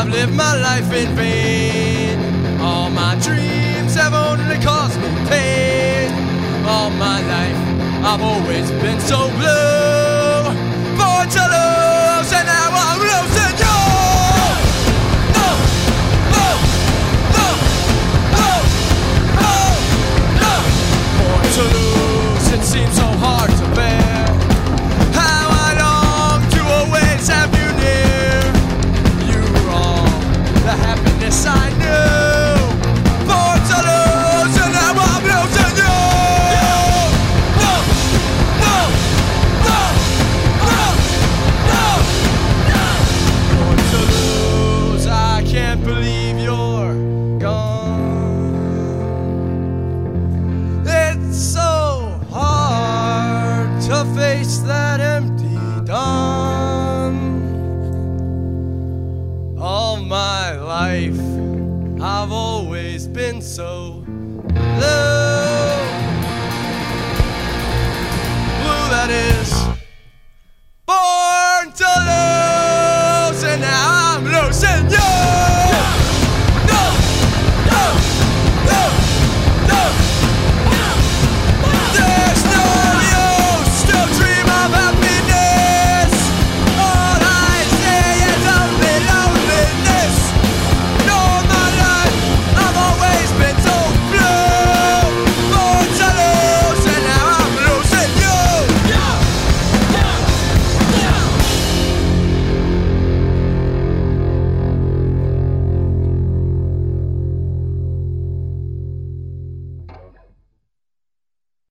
I've lived my life in vain. All my dreams have only caused me pain. All my life, I've always been so blue. Born to lose, and now I'm losing you. No, no, no, no, no, no. Born to lose, it seems so hard to bear. To face that empty dawn. All my life, I've always been so